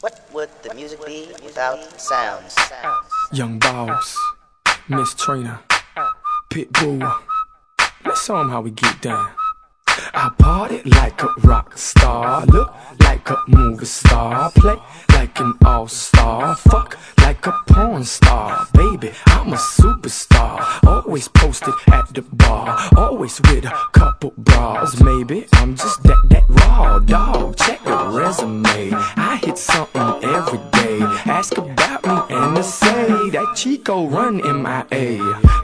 What would the music be without sounds? Young Boss, Miss Trina, Pitbull. Let's show 'em how we get down. I party like a rock star, look like a movie star, play like an all star, fuck like a porn star. Baby, I'm a superstar, always posted at the bar, always with a couple bras. Maybe I'm just that that raw dog. Check the resume, Chico run MIA.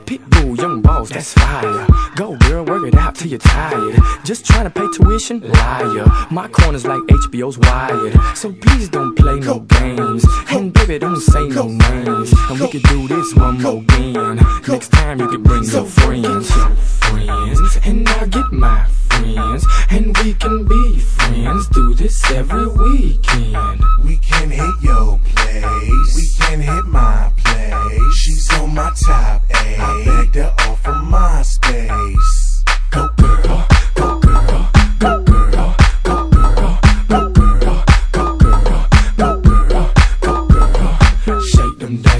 Pitbull, young boss, that's fire. Go girl, work it out till you're tired. Just trying to pay tuition, liar. My corner's like HBO's wired. So please don't play no games. And baby, don't say no names. And we could do this one more again. Next time you could bring your friends, your friends. And I'll get my friends. And we can be friends. Do this every weekend. We can hit your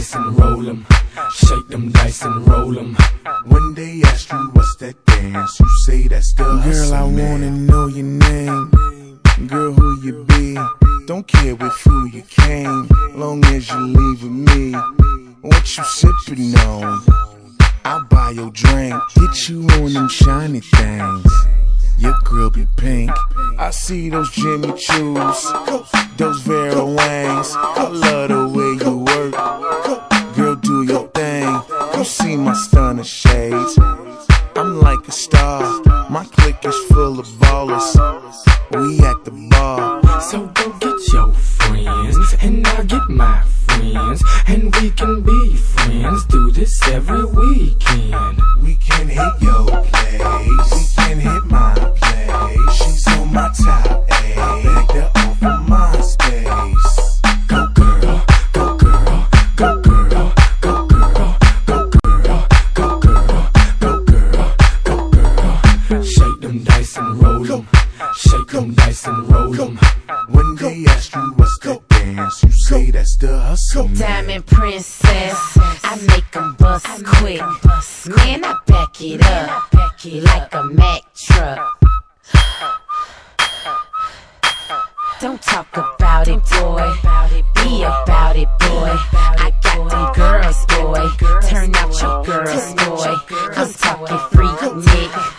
dice and roll 'em. Shake them dice and roll 'em. When they ask you what's that dance, you say that's the Girl, I wanna know your name. Girl, who you be? Don't care with who you came, long as you leave with me. What you sippin' on? I'll buy your drink, get you on them shiny things. Your girl be pink. I see those Jimmy Choos, those Vera Wangs. I love the clique is full of ballers. We at the bar. So go get your friends, and I'll get my friends, and we can be friends. Do this every weekend. And roll 'em. Shake them dice and roll 'em. When they ask you what's that dance, you say that's the hustle, man. Diamond princess, I make 'em bust quick. Man, I back it up like a Mack truck. Don't talk about it, boy. Be about it, boy. I got them girls, boy. Turn out your girls, boy. I'm talking freak dick.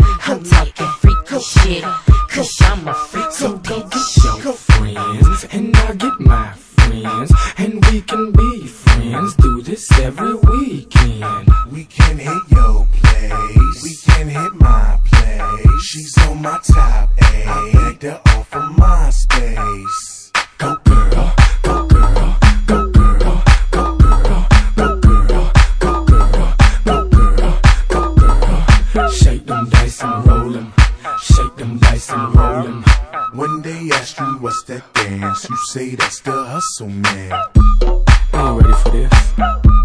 My friends, and we can be friends. Do this every weekend. That dance, you say that's the hustle, man. I ain't ready for this.